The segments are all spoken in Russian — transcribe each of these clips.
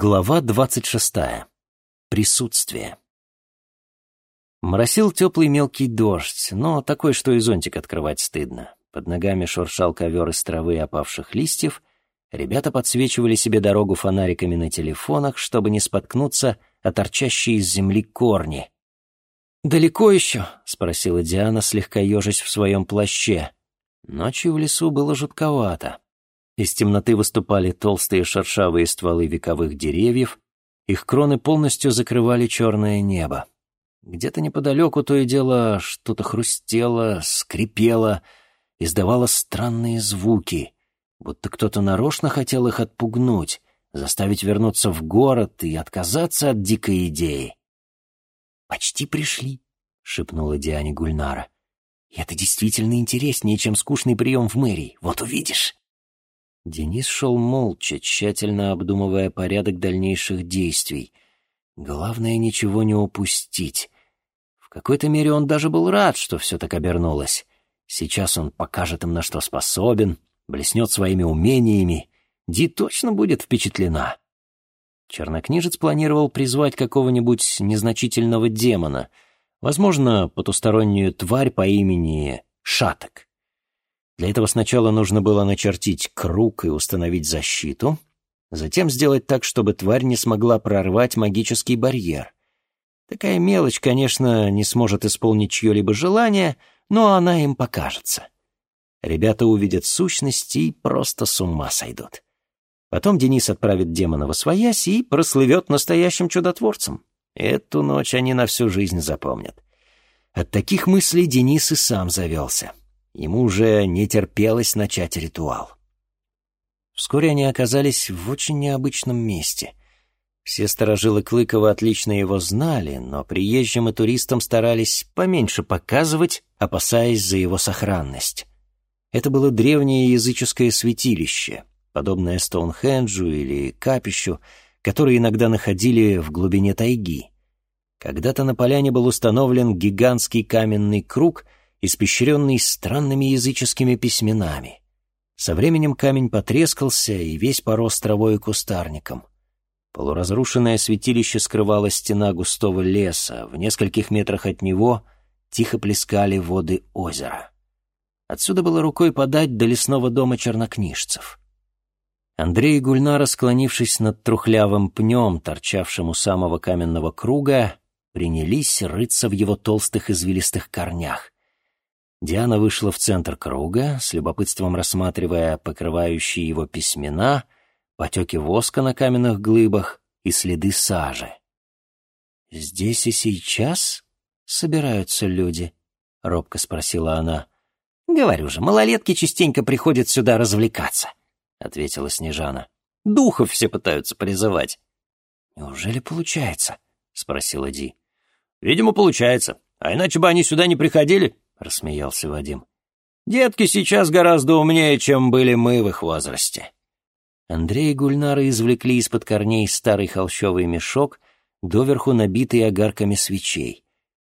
Глава двадцать шестая. Присутствие. Моросил теплый мелкий дождь, но такой, что и зонтик открывать стыдно. Под ногами шуршал ковер из травы и опавших листьев. Ребята подсвечивали себе дорогу фонариками на телефонах, чтобы не споткнуться о торчащие из земли корни. «Далеко еще?» — спросила Диана, слегка ежась в своем плаще. Ночью в лесу было жутковато. Из темноты выступали толстые шершавые стволы вековых деревьев, их кроны полностью закрывали черное небо. Где-то неподалеку то и дело что-то хрустело, скрипело, издавало странные звуки, будто кто-то нарочно хотел их отпугнуть, заставить вернуться в город и отказаться от дикой идеи. «Почти пришли», — шепнула Диане Гульнара. «И это действительно интереснее, чем скучный прием в мэрии. Вот увидишь». Денис шел молча, тщательно обдумывая порядок дальнейших действий. Главное, ничего не упустить. В какой-то мере он даже был рад, что все так обернулось. Сейчас он покажет им, на что способен, блеснет своими умениями. Ди точно будет впечатлена. Чернокнижец планировал призвать какого-нибудь незначительного демона, возможно, потустороннюю тварь по имени Шаток. Для этого сначала нужно было начертить круг и установить защиту, затем сделать так, чтобы тварь не смогла прорвать магический барьер. Такая мелочь, конечно, не сможет исполнить чье-либо желание, но она им покажется. Ребята увидят сущности и просто с ума сойдут. Потом Денис отправит демона во своясь и прослывет настоящим чудотворцем. Эту ночь они на всю жизнь запомнят. От таких мыслей Денис и сам завелся. Ему уже не терпелось начать ритуал. Вскоре они оказались в очень необычном месте. Все сторожилы Клыкова отлично его знали, но приезжим и туристам старались поменьше показывать, опасаясь за его сохранность. Это было древнее языческое святилище, подобное Стоунхенджу или капищу, которые иногда находили в глубине тайги. Когда-то на поляне был установлен гигантский каменный круг — испещренный странными языческими письменами. Со временем камень потрескался и весь порос травой и кустарником. Полуразрушенное святилище скрывала стена густого леса, в нескольких метрах от него тихо плескали воды озера. Отсюда было рукой подать до лесного дома чернокнижцев. Андрей и Гульнара, склонившись над трухлявым пнем, торчавшим у самого каменного круга, принялись рыться в его толстых извилистых корнях. Диана вышла в центр круга, с любопытством рассматривая покрывающие его письмена, потеки воска на каменных глыбах и следы сажи. «Здесь и сейчас собираются люди?» — робко спросила она. «Говорю же, малолетки частенько приходят сюда развлекаться», — ответила Снежана. «Духов все пытаются призывать». «Неужели получается?» — спросила Ди. «Видимо, получается. А иначе бы они сюда не приходили», — рассмеялся Вадим. «Детки сейчас гораздо умнее, чем были мы в их возрасте». Андрей и Гульнара извлекли из-под корней старый холщовый мешок, доверху набитый огарками свечей.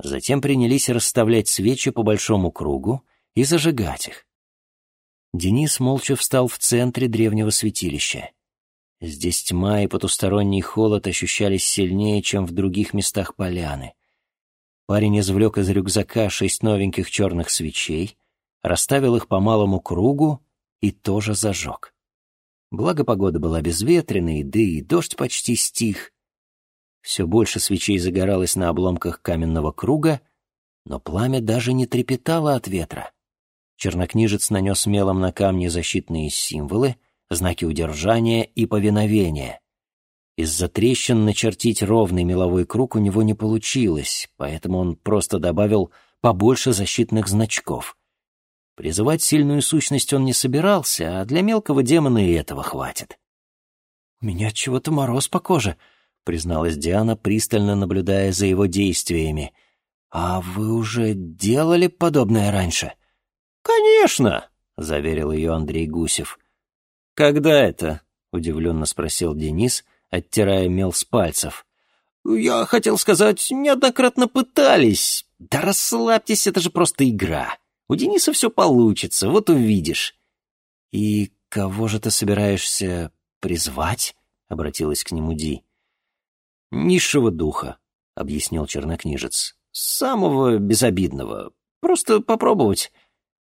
Затем принялись расставлять свечи по большому кругу и зажигать их. Денис молча встал в центре древнего святилища. Здесь тьма и потусторонний холод ощущались сильнее, чем в других местах поляны. Парень извлек из рюкзака шесть новеньких черных свечей, расставил их по малому кругу и тоже зажег. Благо погода была безветренной, да и дождь почти стих. Все больше свечей загоралось на обломках каменного круга, но пламя даже не трепетало от ветра. Чернокнижец нанес мелом на камни защитные символы, знаки удержания и повиновения. Из-за трещин начертить ровный меловой круг у него не получилось, поэтому он просто добавил побольше защитных значков. Призывать сильную сущность он не собирался, а для мелкого демона и этого хватит. «У меня чего-то мороз по коже», — призналась Диана, пристально наблюдая за его действиями. «А вы уже делали подобное раньше?» «Конечно», — заверил ее Андрей Гусев. «Когда это?» — удивленно спросил Денис — оттирая мел с пальцев. «Я хотел сказать, неоднократно пытались. Да расслабьтесь, это же просто игра. У Дениса все получится, вот увидишь». «И кого же ты собираешься призвать?» —— обратилась к нему Ди. «Низшего духа», — объяснил чернокнижец. «Самого безобидного. Просто попробовать».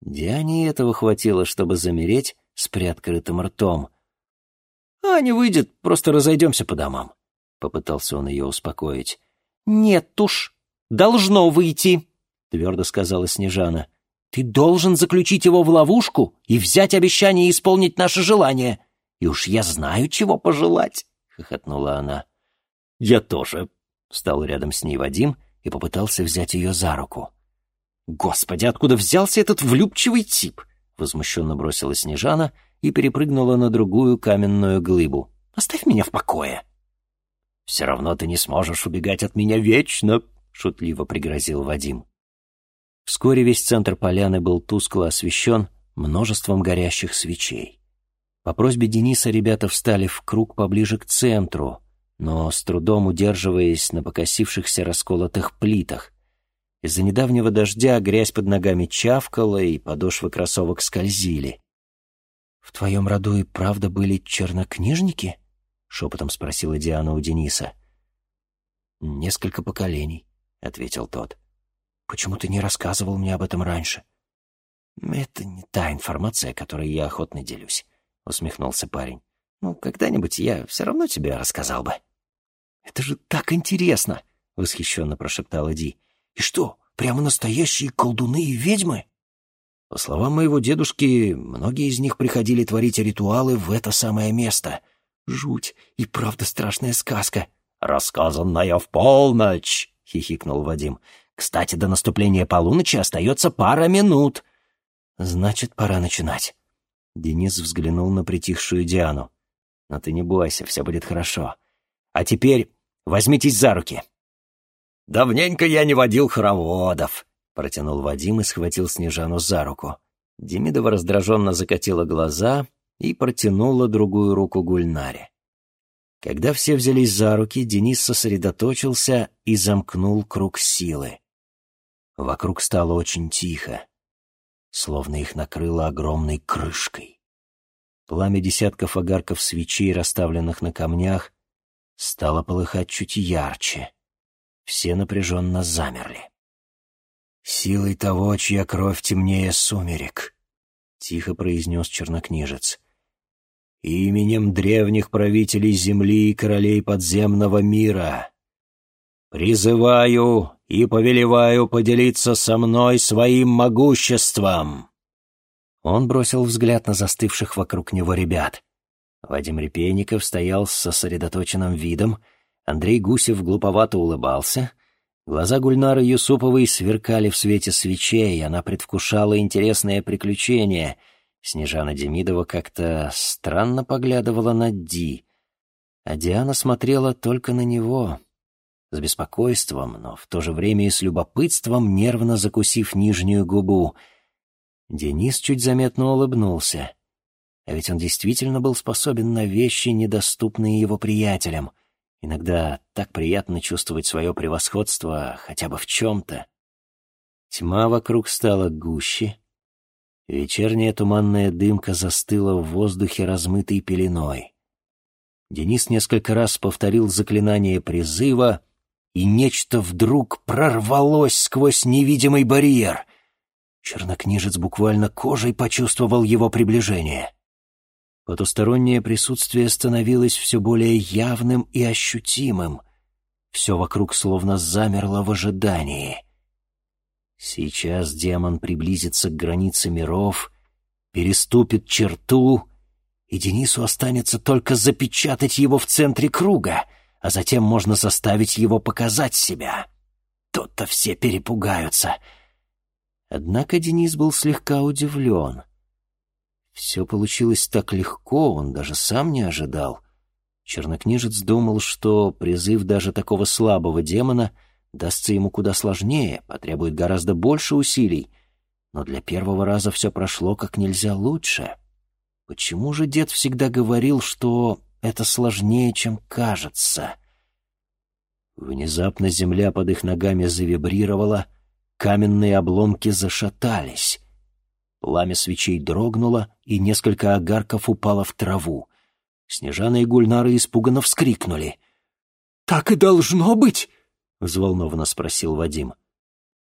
Диане этого хватило, чтобы замереть с приоткрытым ртом. «А не выйдет, просто разойдемся по домам», — попытался он ее успокоить. «Нет уж, должно выйти», — твердо сказала Снежана. «Ты должен заключить его в ловушку и взять обещание исполнить наше желание. И уж я знаю, чего пожелать», — хохотнула она. «Я тоже», — встал рядом с ней Вадим и попытался взять ее за руку. «Господи, откуда взялся этот влюбчивый тип?» — возмущенно бросила Снежана и перепрыгнула на другую каменную глыбу. «Оставь меня в покое!» «Все равно ты не сможешь убегать от меня вечно!» — шутливо пригрозил Вадим. Вскоре весь центр поляны был тускло освещен множеством горящих свечей. По просьбе Дениса ребята встали в круг поближе к центру, но с трудом удерживаясь на покосившихся расколотых плитах, из-за недавнего дождя грязь под ногами чавкала, и подошвы кроссовок скользили. «В твоем роду и правда были чернокнижники?» — шепотом спросила Диана у Дениса. «Несколько поколений», — ответил тот. «Почему ты не рассказывал мне об этом раньше?» «Это не та информация, которой я охотно делюсь», — усмехнулся парень. «Ну, когда-нибудь я все равно тебе рассказал бы». «Это же так интересно!» — восхищенно прошептала Ди. И что, прямо настоящие колдуны и ведьмы? По словам моего дедушки, многие из них приходили творить ритуалы в это самое место. Жуть и правда страшная сказка. «Рассказанная в полночь!» — хихикнул Вадим. «Кстати, до наступления полуночи остается пара минут». «Значит, пора начинать». Денис взглянул на притихшую Диану. «Но ты не бойся, все будет хорошо. А теперь возьмитесь за руки». «Давненько я не водил хороводов», — протянул Вадим и схватил Снежану за руку. Демидова раздраженно закатила глаза и протянула другую руку Гульнаре. Когда все взялись за руки, Денис сосредоточился и замкнул круг силы. Вокруг стало очень тихо, словно их накрыло огромной крышкой. Пламя десятков огарков свечей, расставленных на камнях, стало полыхать чуть ярче. Все напряженно замерли. «Силой того, чья кровь темнее сумерек», — тихо произнес чернокнижец. «Именем древних правителей земли и королей подземного мира. Призываю и повелеваю поделиться со мной своим могуществом». Он бросил взгляд на застывших вокруг него ребят. Вадим Репейников стоял с сосредоточенным видом, Андрей Гусев глуповато улыбался. Глаза Гульнары Юсуповой сверкали в свете свечей, она предвкушала интересное приключение. Снежана Демидова как-то странно поглядывала на Ди, а Диана смотрела только на него, с беспокойством, но в то же время и с любопытством, нервно закусив нижнюю губу. Денис чуть заметно улыбнулся. А ведь он действительно был способен на вещи, недоступные его приятелям — Иногда так приятно чувствовать свое превосходство хотя бы в чем-то. Тьма вокруг стала гуще. Вечерняя туманная дымка застыла в воздухе размытой пеленой. Денис несколько раз повторил заклинание призыва, и нечто вдруг прорвалось сквозь невидимый барьер. Чернокнижец буквально кожей почувствовал его приближение. Потустороннее присутствие становилось все более явным и ощутимым. Все вокруг словно замерло в ожидании. Сейчас демон приблизится к границе миров, переступит черту, и Денису останется только запечатать его в центре круга, а затем можно заставить его показать себя. Тут-то все перепугаются. Однако Денис был слегка удивлен — все получилось так легко, он даже сам не ожидал. Чернокнижец думал, что призыв даже такого слабого демона дастся ему куда сложнее, потребует гораздо больше усилий. Но для первого раза все прошло как нельзя лучше. Почему же дед всегда говорил, что это сложнее, чем кажется? Внезапно земля под их ногами завибрировала, каменные обломки зашатались. Пламя свечей дрогнуло, и несколько огарков упало в траву. Снежана и Гульнара испуганно вскрикнули. «Так и должно быть!» — взволнованно спросил Вадим.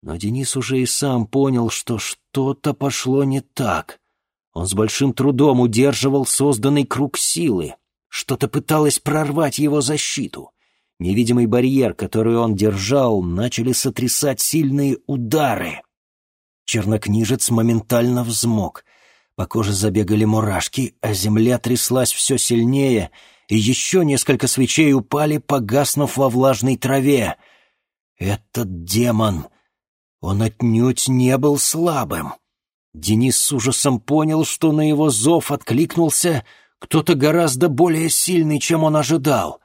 Но Денис уже и сам понял, что что-то пошло не так. Он с большим трудом удерживал созданный круг силы. Что-то пыталось прорвать его защиту. Невидимый барьер, который он держал, начали сотрясать сильные удары. Чернокнижец моментально взмок. По коже забегали мурашки, а земля тряслась все сильнее, и еще несколько свечей упали, погаснув во влажной траве. Этот демон он отнюдь не был слабым. Денис с ужасом понял, что на его зов откликнулся кто-то гораздо более сильный, чем он ожидал.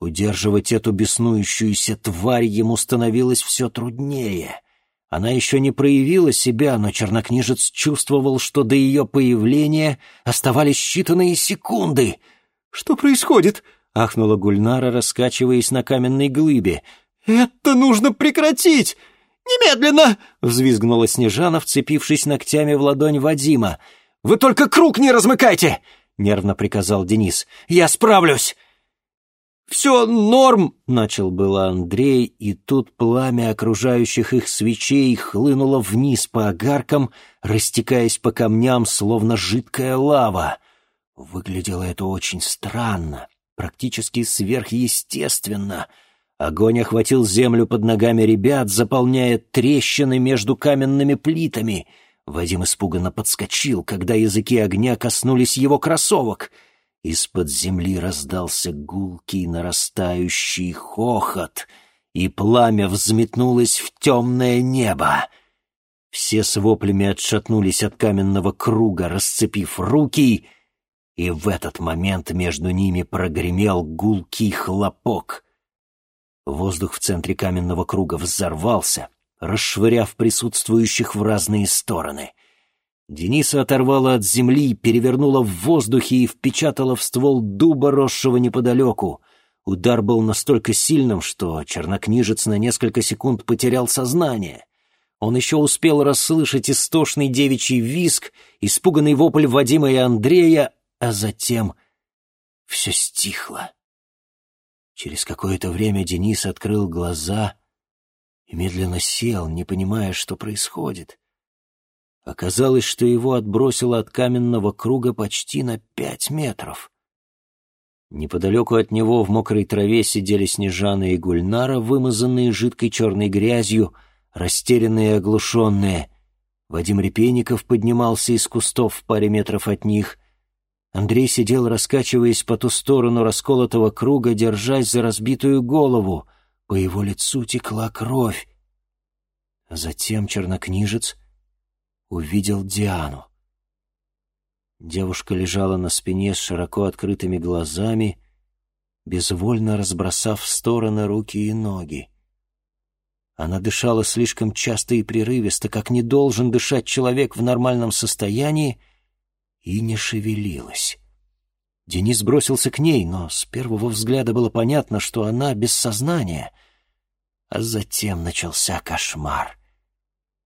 Удерживать эту беснующуюся тварь ему становилось все труднее. Она еще не проявила себя, но чернокнижец чувствовал, что до ее появления оставались считанные секунды. «Что происходит?» — ахнула Гульнара, раскачиваясь на каменной глыбе. «Это нужно прекратить!» «Немедленно!» — взвизгнула Снежана, вцепившись ногтями в ладонь Вадима. «Вы только круг не размыкайте!» — нервно приказал Денис. «Я справлюсь!» «Все норм!» — начал было Андрей, и тут пламя окружающих их свечей хлынуло вниз по огаркам, растекаясь по камням, словно жидкая лава. Выглядело это очень странно, практически сверхъестественно — Огонь охватил землю под ногами ребят, заполняя трещины между каменными плитами. Вадим испуганно подскочил, когда языки огня коснулись его кроссовок. Из-под земли раздался гулкий нарастающий хохот, и пламя взметнулось в темное небо. Все с воплями отшатнулись от каменного круга, расцепив руки, и в этот момент между ними прогремел гулкий хлопок — Воздух в центре каменного круга взорвался, расшвыряв присутствующих в разные стороны. Дениса оторвало от земли, перевернуло в воздухе и впечатало в ствол дуба, росшего неподалеку. Удар был настолько сильным, что чернокнижец на несколько секунд потерял сознание. Он еще успел расслышать истошный девичий виск, испуганный вопль Вадима и Андрея, а затем все стихло. Через какое-то время Денис открыл глаза и медленно сел, не понимая, что происходит. Оказалось, что его отбросило от каменного круга почти на пять метров. Неподалеку от него в мокрой траве сидели Снежана и Гульнара, вымазанные жидкой черной грязью, растерянные и оглушенные. Вадим Репейников поднимался из кустов в паре метров от них — Андрей сидел, раскачиваясь по ту сторону расколотого круга, держась за разбитую голову. По его лицу текла кровь. А затем чернокнижец увидел Диану. Девушка лежала на спине с широко открытыми глазами, безвольно разбросав в стороны руки и ноги. Она дышала слишком часто и прерывисто, как не должен дышать человек в нормальном состоянии, и не шевелилась. Денис бросился к ней, но с первого взгляда было понятно, что она без сознания. А затем начался кошмар.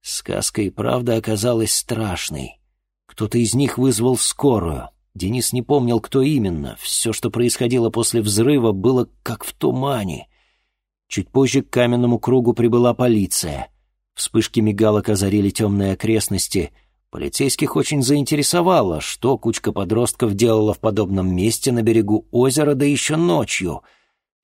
Сказка и правда оказалась страшной. Кто-то из них вызвал скорую. Денис не помнил, кто именно. Все, что происходило после взрыва, было как в тумане. Чуть позже к каменному кругу прибыла полиция. Вспышки мигалок озарили темные окрестности — Полицейских очень заинтересовало, что кучка подростков делала в подобном месте на берегу озера, да еще ночью.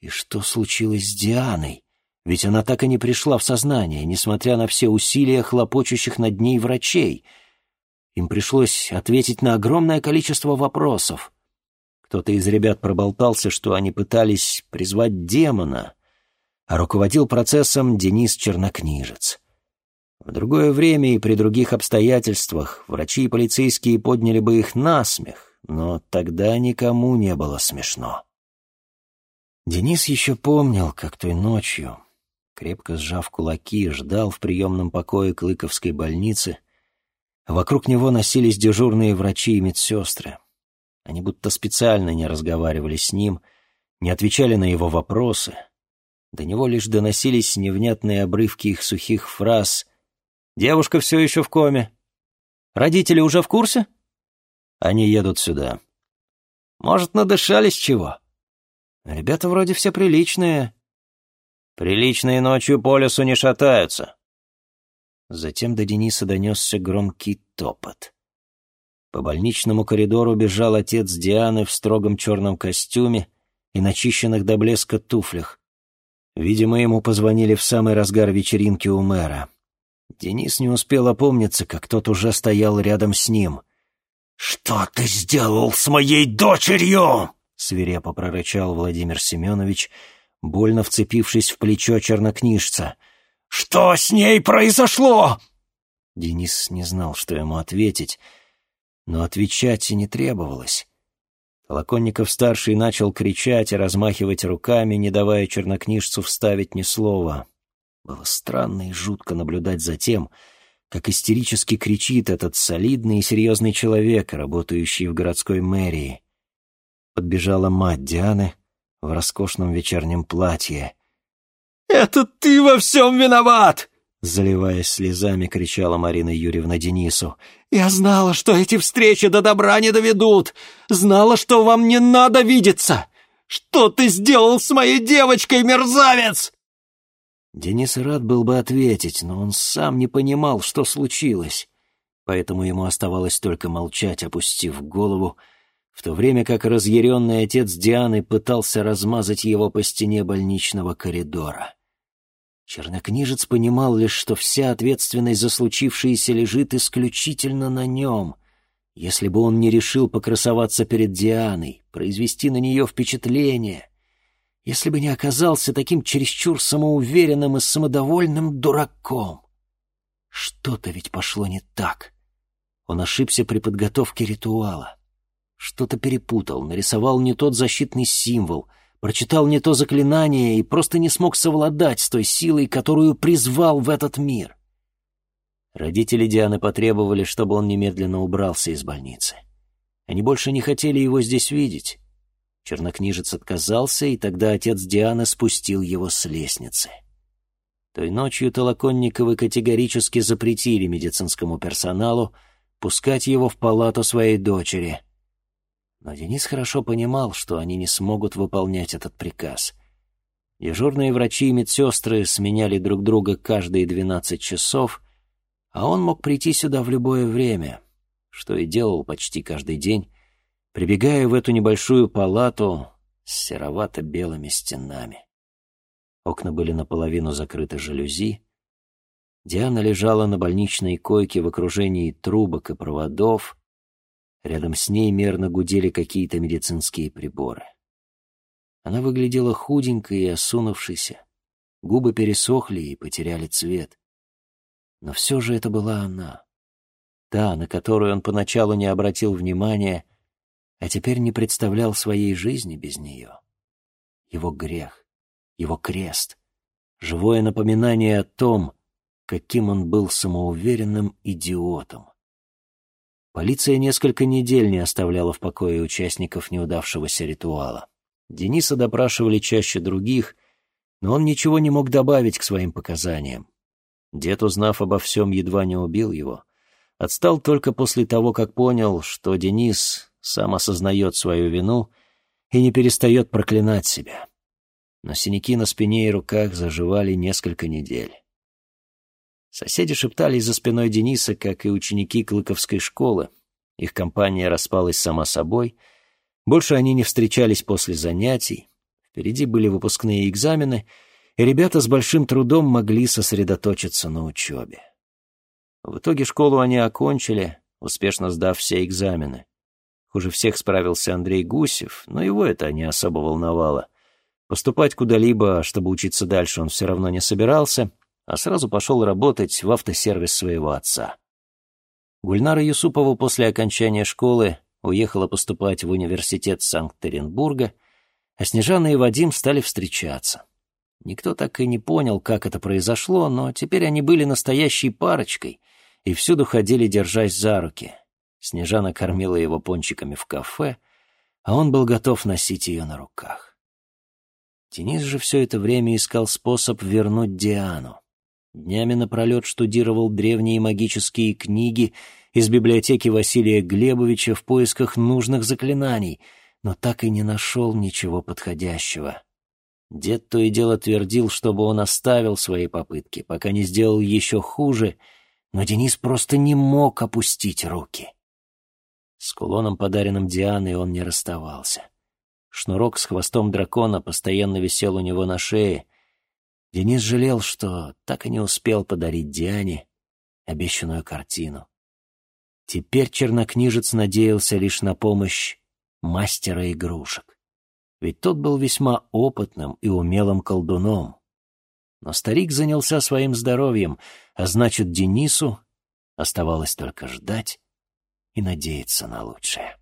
И что случилось с Дианой? Ведь она так и не пришла в сознание, несмотря на все усилия хлопочущих над ней врачей. Им пришлось ответить на огромное количество вопросов. Кто-то из ребят проболтался, что они пытались призвать демона, а руководил процессом Денис Чернокнижец. В другое время и при других обстоятельствах врачи и полицейские подняли бы их на смех, но тогда никому не было смешно. Денис еще помнил, как той ночью, крепко сжав кулаки, ждал в приемном покое Клыковской больницы. Вокруг него носились дежурные врачи и медсестры. Они будто специально не разговаривали с ним, не отвечали на его вопросы. До него лишь доносились невнятные обрывки их сухих фраз Девушка все еще в коме. Родители уже в курсе? Они едут сюда. Может, надышались чего? Ребята вроде все приличные. Приличные ночью по лесу не шатаются. Затем до Дениса донесся громкий топот. По больничному коридору бежал отец Дианы в строгом черном костюме и начищенных до блеска туфлях. Видимо, ему позвонили в самый разгар вечеринки у мэра. Денис не успел опомниться, как тот уже стоял рядом с ним. «Что ты сделал с моей дочерью?» — свирепо прорычал Владимир Семенович, больно вцепившись в плечо чернокнижца. «Что с ней произошло?» Денис не знал, что ему ответить, но отвечать и не требовалось. Толоконников-старший начал кричать и размахивать руками, не давая чернокнижцу вставить ни слова. Было странно и жутко наблюдать за тем, как истерически кричит этот солидный и серьезный человек, работающий в городской мэрии. Подбежала мать Дианы в роскошном вечернем платье. «Это ты во всем виноват!» Заливаясь слезами, кричала Марина Юрьевна Денису. «Я знала, что эти встречи до добра не доведут! Знала, что вам не надо видеться! Что ты сделал с моей девочкой, мерзавец?» Денис рад был бы ответить, но он сам не понимал, что случилось. Поэтому ему оставалось только молчать, опустив голову, в то время как разъяренный отец Дианы пытался размазать его по стене больничного коридора. Чернокнижец понимал лишь, что вся ответственность за случившееся лежит исключительно на нем. Если бы он не решил покрасоваться перед Дианой, произвести на нее впечатление, если бы не оказался таким чересчур самоуверенным и самодовольным дураком. Что-то ведь пошло не так. Он ошибся при подготовке ритуала. Что-то перепутал, нарисовал не тот защитный символ — прочитал не то заклинание и просто не смог совладать с той силой, которую призвал в этот мир. Родители Дианы потребовали, чтобы он немедленно убрался из больницы. Они больше не хотели его здесь видеть. Чернокнижец отказался, и тогда отец Дианы спустил его с лестницы. Той ночью Толоконниковы категорически запретили медицинскому персоналу пускать его в палату своей дочери — но Денис хорошо понимал, что они не смогут выполнять этот приказ. Дежурные врачи и медсестры сменяли друг друга каждые двенадцать часов, а он мог прийти сюда в любое время, что и делал почти каждый день, прибегая в эту небольшую палату с серовато-белыми стенами. Окна были наполовину закрыты жалюзи. Диана лежала на больничной койке в окружении трубок и проводов, Рядом с ней мерно гудели какие-то медицинские приборы. Она выглядела худенькой и осунувшейся. Губы пересохли и потеряли цвет. Но все же это была она. Та, на которую он поначалу не обратил внимания, а теперь не представлял своей жизни без нее. Его грех, его крест, живое напоминание о том, каким он был самоуверенным идиотом. Полиция несколько недель не оставляла в покое участников неудавшегося ритуала. Дениса допрашивали чаще других, но он ничего не мог добавить к своим показаниям. Дед, узнав обо всем, едва не убил его. Отстал только после того, как понял, что Денис сам осознает свою вину и не перестает проклинать себя. Но синяки на спине и руках заживали несколько недель. Соседи шептались за спиной Дениса, как и ученики Клыковской школы. Их компания распалась сама собой. Больше они не встречались после занятий. Впереди были выпускные экзамены, и ребята с большим трудом могли сосредоточиться на учебе. В итоге школу они окончили, успешно сдав все экзамены. Хуже всех справился Андрей Гусев, но его это не особо волновало. Поступать куда-либо, чтобы учиться дальше, он все равно не собирался — а сразу пошел работать в автосервис своего отца. Гульнара Юсупова после окончания школы уехала поступать в университет Санкт-Петербурга, а Снежана и Вадим стали встречаться. Никто так и не понял, как это произошло, но теперь они были настоящей парочкой и всюду ходили, держась за руки. Снежана кормила его пончиками в кафе, а он был готов носить ее на руках. Денис же все это время искал способ вернуть Диану. Днями напролет штудировал древние магические книги из библиотеки Василия Глебовича в поисках нужных заклинаний, но так и не нашел ничего подходящего. Дед то и дело твердил, чтобы он оставил свои попытки, пока не сделал еще хуже, но Денис просто не мог опустить руки. С кулоном, подаренным Дианой, он не расставался. Шнурок с хвостом дракона постоянно висел у него на шее. Денис жалел, что так и не успел подарить Диане обещанную картину. Теперь чернокнижец надеялся лишь на помощь мастера игрушек ведь тот был весьма опытным и умелым колдуном. Но старик занялся своим здоровьем, а значит, Денису оставалось только ждать и надеяться на лучшее.